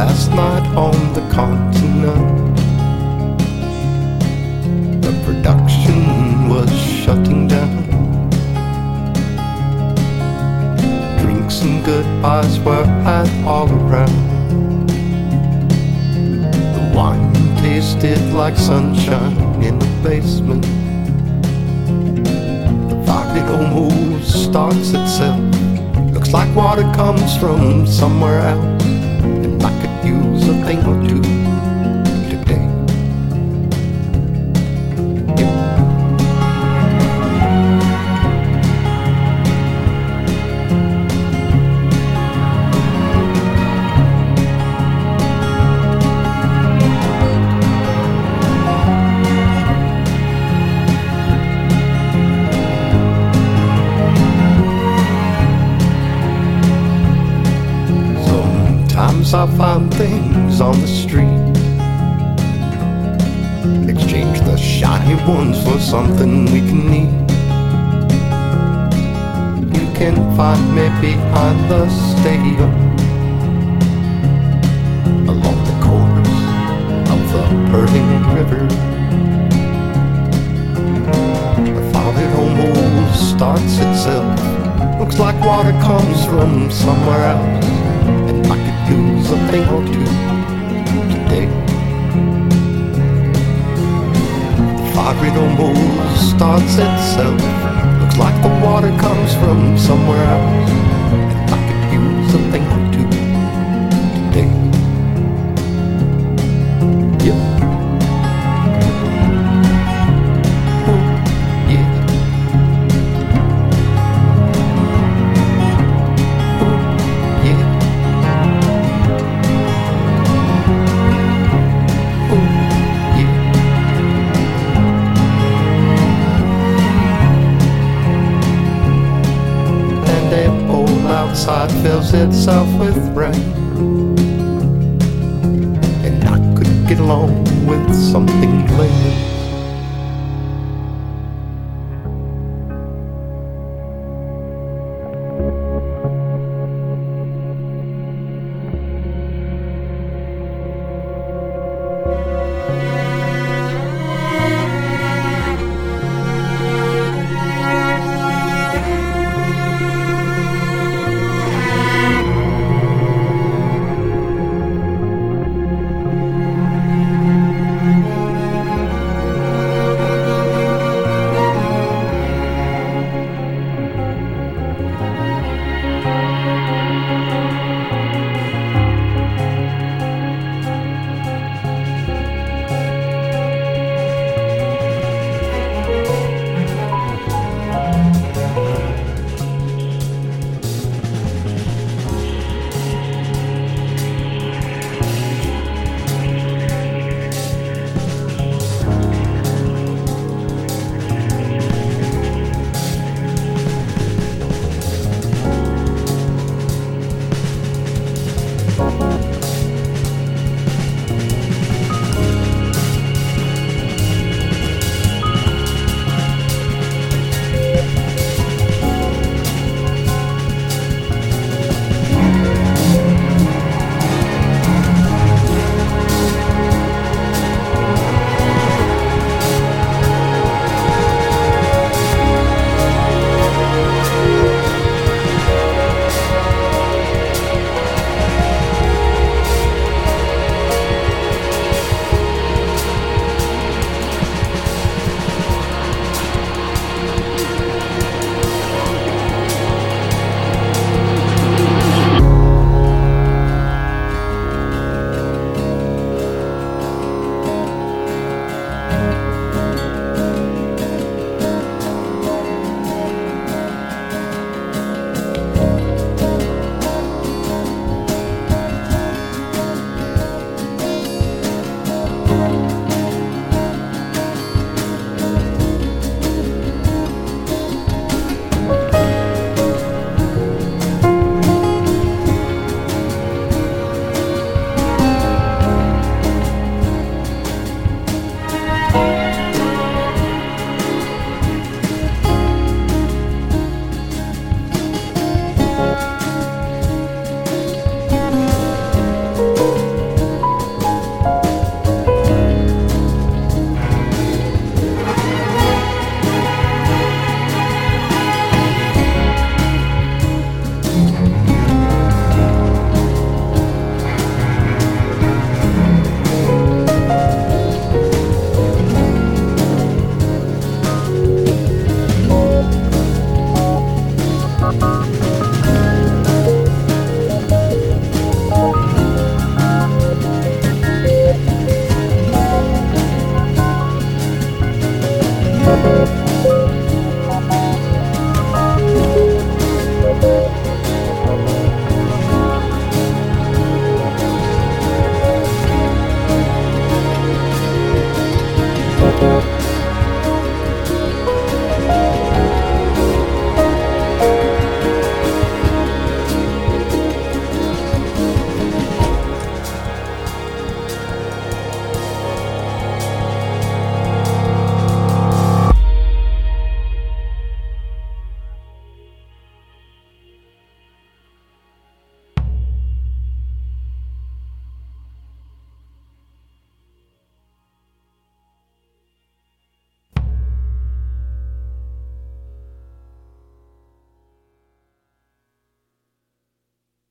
last night on the continent. The production was shutting down. Drinks and goodbyes were had all around. The wine tasted like sunshine in the basement. The it almost starts itself. Looks like water comes from somewhere else. Thing or two today. I find things on the street. Exchange the shiny ones for something we can eat. You can find me behind the stadium. Along the course of the purling river. The it almost starts itself. Looks like water comes from somewhere else. And I could use a thing or two Fire it starts itself. Looks like the water comes from somewhere else. Fills itself with rain. And I could get along with something plain. Thank